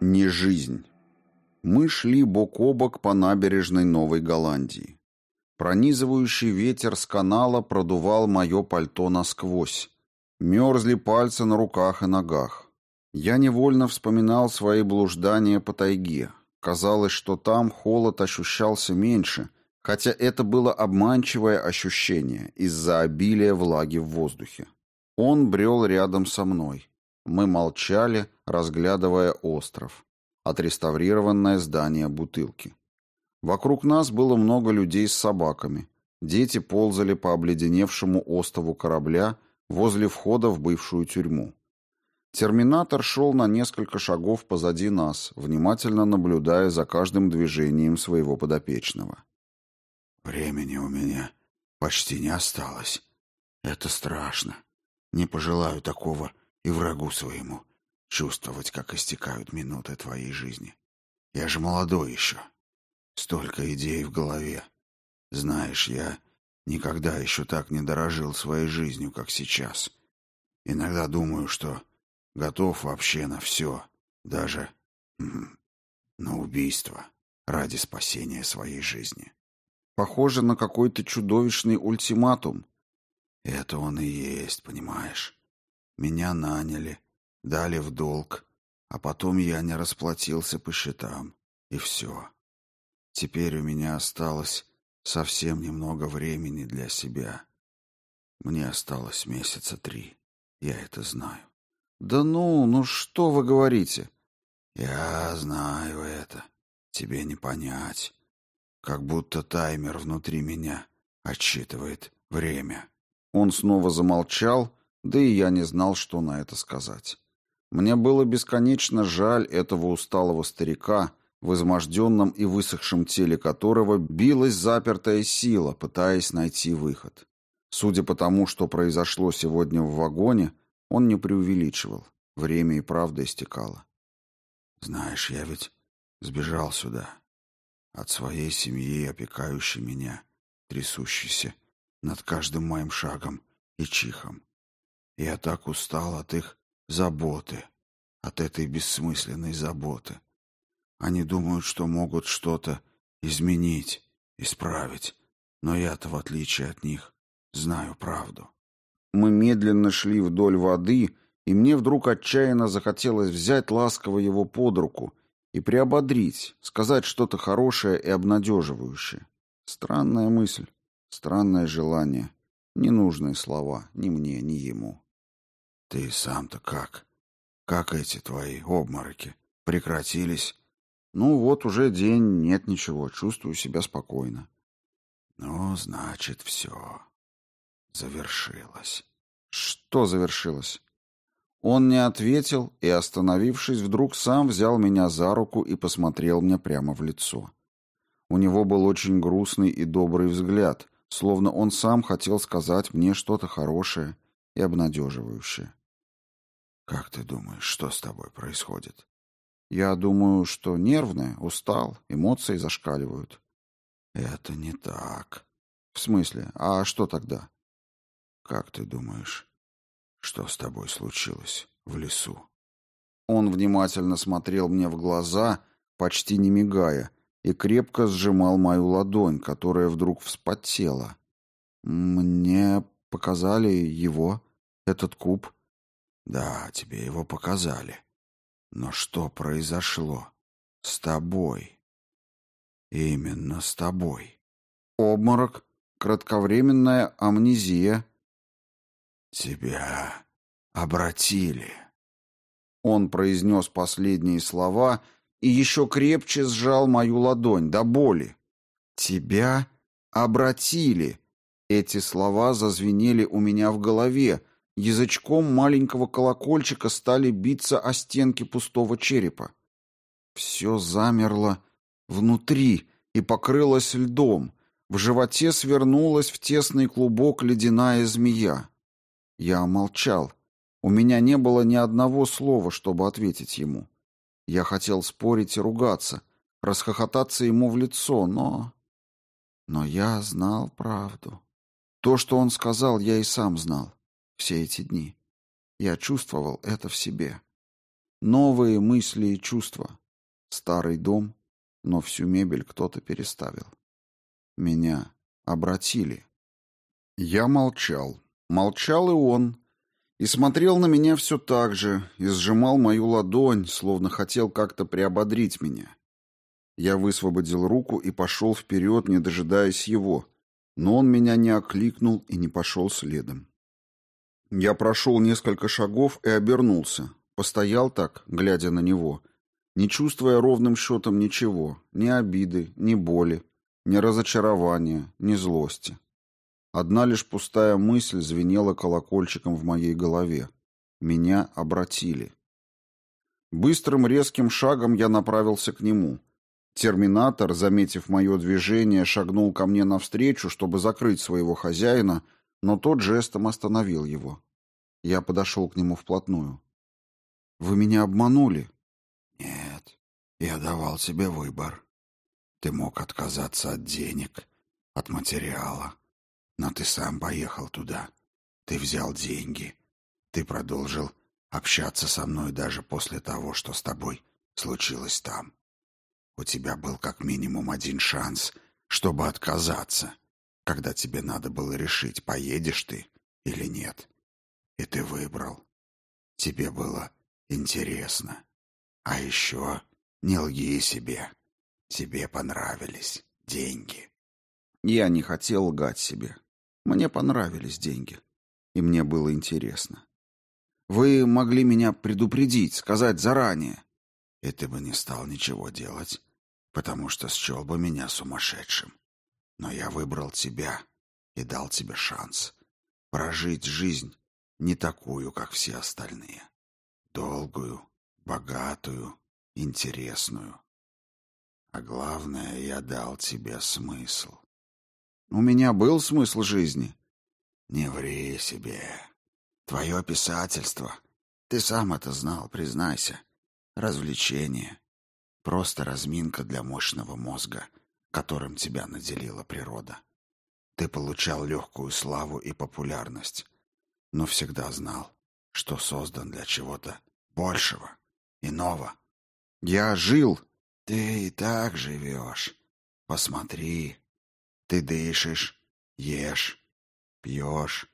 Не жизнь. Мы шли бок о бок по набережной Новой Голландии. Пронизывающий ветер с канала продувал мое пальто насквозь. Мерзли пальцы на руках и ногах. Я невольно вспоминал свои блуждания по тайге. Казалось, что там холод ощущался меньше, хотя это было обманчивое ощущение из-за обилия влаги в воздухе. Он брел рядом со мной. Мы молчали, разглядывая остров. Отреставрированное здание бутылки. Вокруг нас было много людей с собаками. Дети ползали по обледеневшему острову корабля возле входа в бывшую тюрьму. Терминатор шел на несколько шагов позади нас, внимательно наблюдая за каждым движением своего подопечного. «Времени у меня почти не осталось. Это страшно. Не пожелаю такого и врагу своему чувствовать, как истекают минуты твоей жизни. Я же молодой еще. Столько идей в голове. Знаешь, я никогда еще так не дорожил своей жизнью, как сейчас. Иногда думаю, что готов вообще на все, даже на убийство ради спасения своей жизни. Похоже на какой-то чудовищный ультиматум. Это он и есть, понимаешь. Меня наняли, дали в долг, а потом я не расплатился по счетам, и все. Теперь у меня осталось совсем немного времени для себя. Мне осталось месяца три, я это знаю. Да ну, ну что вы говорите? Я знаю это, тебе не понять. Как будто таймер внутри меня отсчитывает время. Он снова замолчал, да и я не знал, что на это сказать. Мне было бесконечно жаль этого усталого старика, в изможденном и высохшем теле которого билась запертая сила, пытаясь найти выход. Судя по тому, что произошло сегодня в вагоне, он не преувеличивал. Время и правда истекало. «Знаешь, я ведь сбежал сюда. От своей семьи, опекающей меня, трясущейся над каждым моим шагом и чихом. Я так устал от их заботы, от этой бессмысленной заботы. Они думают, что могут что-то изменить, исправить, но я-то, в отличие от них, знаю правду. Мы медленно шли вдоль воды, и мне вдруг отчаянно захотелось взять ласково его под руку и приободрить, сказать что-то хорошее и обнадеживающее. Странная мысль, странное желание, ненужные слова ни мне, ни ему. Ты сам-то как? Как эти твои обмороки? Прекратились? Ну вот уже день, нет ничего, чувствую себя спокойно. Ну, значит, все. Завершилось. Что завершилось? Он не ответил и, остановившись, вдруг сам взял меня за руку и посмотрел мне прямо в лицо. У него был очень грустный и добрый взгляд, словно он сам хотел сказать мне что-то хорошее и обнадеживающее. Как ты думаешь, что с тобой происходит? Я думаю, что нервная, устал, эмоции зашкаливают. Это не так. В смысле? А что тогда? Как ты думаешь, что с тобой случилось в лесу? Он внимательно смотрел мне в глаза, почти не мигая, и крепко сжимал мою ладонь, которая вдруг вспотела. Мне показали его, этот куб. Да, тебе его показали. Но что произошло с тобой? Именно с тобой. Обморок, кратковременная амнезия. Тебя обратили. Он произнес последние слова и еще крепче сжал мою ладонь до боли. Тебя обратили. Эти слова зазвенели у меня в голове, язычком маленького колокольчика стали биться о стенки пустого черепа. Все замерло внутри и покрылось льдом. В животе свернулась в тесный клубок ледяная змея. Я молчал. У меня не было ни одного слова, чтобы ответить ему. Я хотел спорить и ругаться, расхохотаться ему в лицо, но... Но я знал правду. То, что он сказал, я и сам знал все эти дни. Я чувствовал это в себе. Новые мысли и чувства. Старый дом, но всю мебель кто-то переставил. Меня обратили. Я молчал. Молчал и он. И смотрел на меня все так же, и сжимал мою ладонь, словно хотел как-то приободрить меня. Я высвободил руку и пошел вперед, не дожидаясь его, но он меня не окликнул и не пошел следом. Я прошел несколько шагов и обернулся, постоял так, глядя на него, не чувствуя ровным счетом ничего, ни обиды, ни боли, ни разочарования, ни злости. Одна лишь пустая мысль звенела колокольчиком в моей голове. Меня обратили. Быстрым резким шагом я направился к нему. Терминатор, заметив мое движение, шагнул ко мне навстречу, чтобы закрыть своего хозяина, но тот жестом остановил его. Я подошел к нему вплотную. «Вы меня обманули?» «Нет, я давал себе выбор. Ты мог отказаться от денег, от материала, но ты сам поехал туда. Ты взял деньги. Ты продолжил общаться со мной даже после того, что с тобой случилось там. У тебя был как минимум один шанс, чтобы отказаться, когда тебе надо было решить, поедешь ты или нет. И ты выбрал. Тебе было интересно. А еще не лги себе. Тебе понравились деньги. Я не хотел лгать себе. Мне понравились деньги. И мне было интересно. Вы могли меня предупредить, сказать заранее. И ты бы не стал ничего делать, потому что счел бы меня сумасшедшим. Но я выбрал тебя и дал тебе шанс прожить жизнь не такую, как все остальные. Долгую, богатую, интересную. А главное, я дал тебе смысл. У меня был смысл жизни. Не ври себе. Твое писательство. Ты сам это знал, признайся. Развлечение. Просто разминка для мощного мозга, которым тебя наделила природа. Ты получал легкую славу и популярность, но всегда знал, что создан для чего-то большего, иного. Я жил. Ты и так живешь. Посмотри, ты дышишь, ешь, пьешь.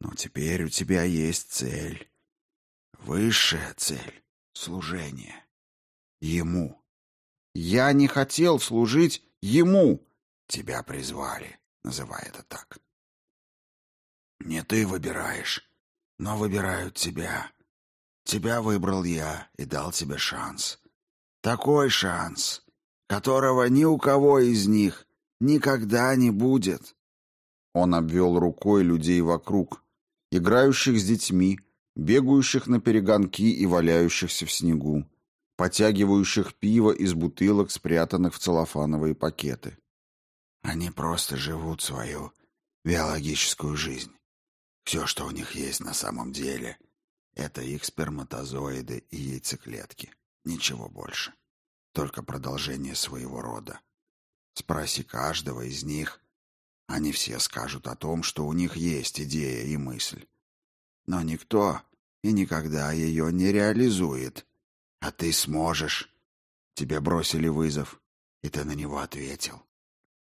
Но теперь у тебя есть цель. Высшая цель — служение. Ему. Я не хотел служить ему. Тебя призвали, называй это так. Не ты выбираешь, но выбирают тебя. Тебя выбрал я и дал тебе шанс. Такой шанс, которого ни у кого из них Никогда не будет. Он обвел рукой людей вокруг, играющих с детьми, бегающих на перегонки и валяющихся в снегу, потягивающих пиво из бутылок, спрятанных в целлофановые пакеты. Они просто живут свою биологическую жизнь. Все, что у них есть на самом деле, это их сперматозоиды и яйцеклетки. Ничего больше. Только продолжение своего рода. Спроси каждого из них. Они все скажут о том, что у них есть идея и мысль. Но никто и никогда ее не реализует. А ты сможешь. Тебе бросили вызов, и ты на него ответил.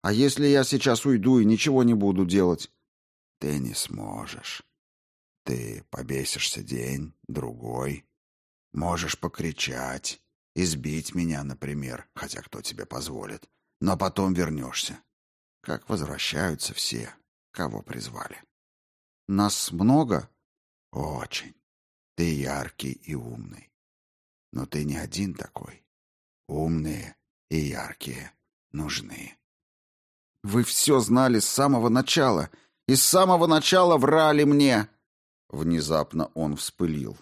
А если я сейчас уйду и ничего не буду делать? Ты не сможешь. Ты побесишься день, другой. Можешь покричать, избить меня, например, хотя кто тебе позволит но потом вернешься. Как возвращаются все, кого призвали. Нас много? Очень. Ты яркий и умный. Но ты не один такой. Умные и яркие нужны. Вы все знали с самого начала. И с самого начала врали мне. Внезапно он вспылил.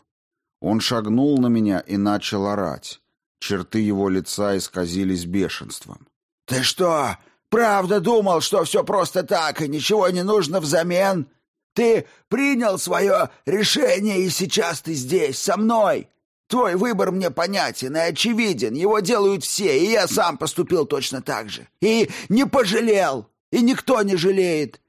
Он шагнул на меня и начал орать. Черты его лица исказились бешенством. «Ты что, правда думал, что все просто так и ничего не нужно взамен? Ты принял свое решение, и сейчас ты здесь, со мной. Твой выбор мне понятен и очевиден, его делают все, и я сам поступил точно так же. И не пожалел, и никто не жалеет.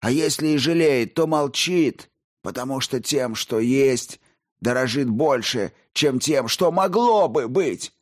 А если и жалеет, то молчит, потому что тем, что есть, дорожит больше, чем тем, что могло бы быть.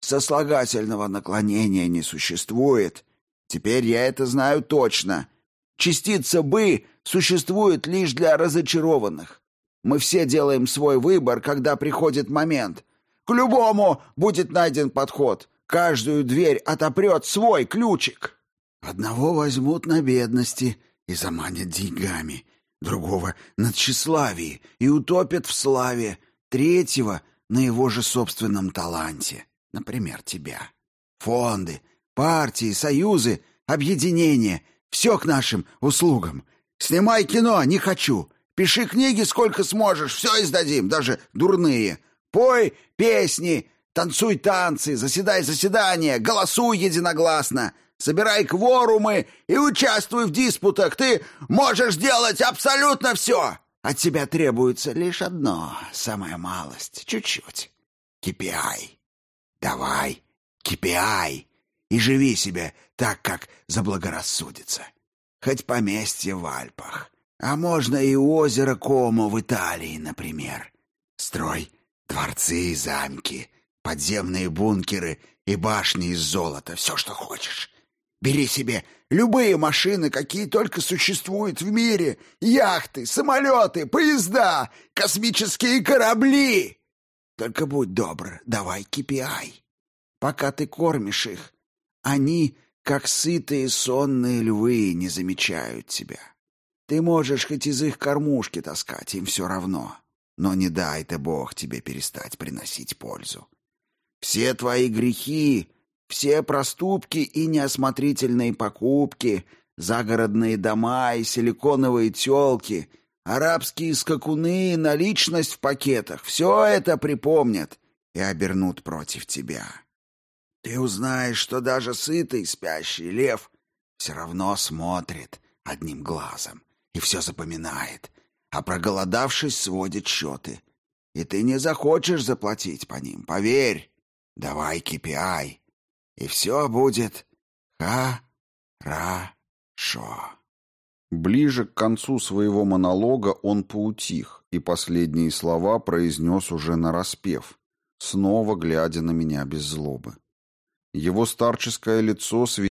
Сослагательного наклонения не существует. Теперь я это знаю точно. Частица «бы» существует лишь для разочарованных. Мы все делаем свой выбор, когда приходит момент. К любому будет найден подход. Каждую дверь отопрет свой ключик. Одного возьмут на бедности и заманят деньгами, другого — на тщеславии и утопят в славе, третьего — на его же собственном таланте, например, тебя. Фонды, партии, союзы, объединения — все к нашим услугам. Снимай кино, не хочу. Пиши книги сколько сможешь, все издадим, даже дурные. Пой песни, танцуй танцы, заседай заседания, голосуй единогласно — собирай кворумы и участвуй в диспутах. Ты можешь делать абсолютно все. От тебя требуется лишь одно, самая малость, чуть-чуть. KPI. Давай, KPI. И живи себе так, как заблагорассудится. Хоть поместье в Альпах. А можно и озеро Комо в Италии, например. Строй дворцы и замки, подземные бункеры и башни из золота, все, что хочешь. Бери себе любые машины, какие только существуют в мире. Яхты, самолеты, поезда, космические корабли. Только будь добр, давай KPI. Пока ты кормишь их, они, как сытые сонные львы, не замечают тебя. Ты можешь хоть из их кормушки таскать, им все равно. Но не дай ты, Бог, тебе перестать приносить пользу. Все твои грехи все проступки и неосмотрительные покупки, загородные дома и силиконовые тёлки, арабские скакуны, наличность в пакетах — все это припомнят и обернут против тебя. Ты узнаешь, что даже сытый спящий лев все равно смотрит одним глазом и все запоминает, а проголодавшись сводит счеты. И ты не захочешь заплатить по ним, поверь. Давай KPI и все будет хорошо. Ближе к концу своего монолога он поутих и последние слова произнес уже нараспев, снова глядя на меня без злобы. Его старческое лицо светилось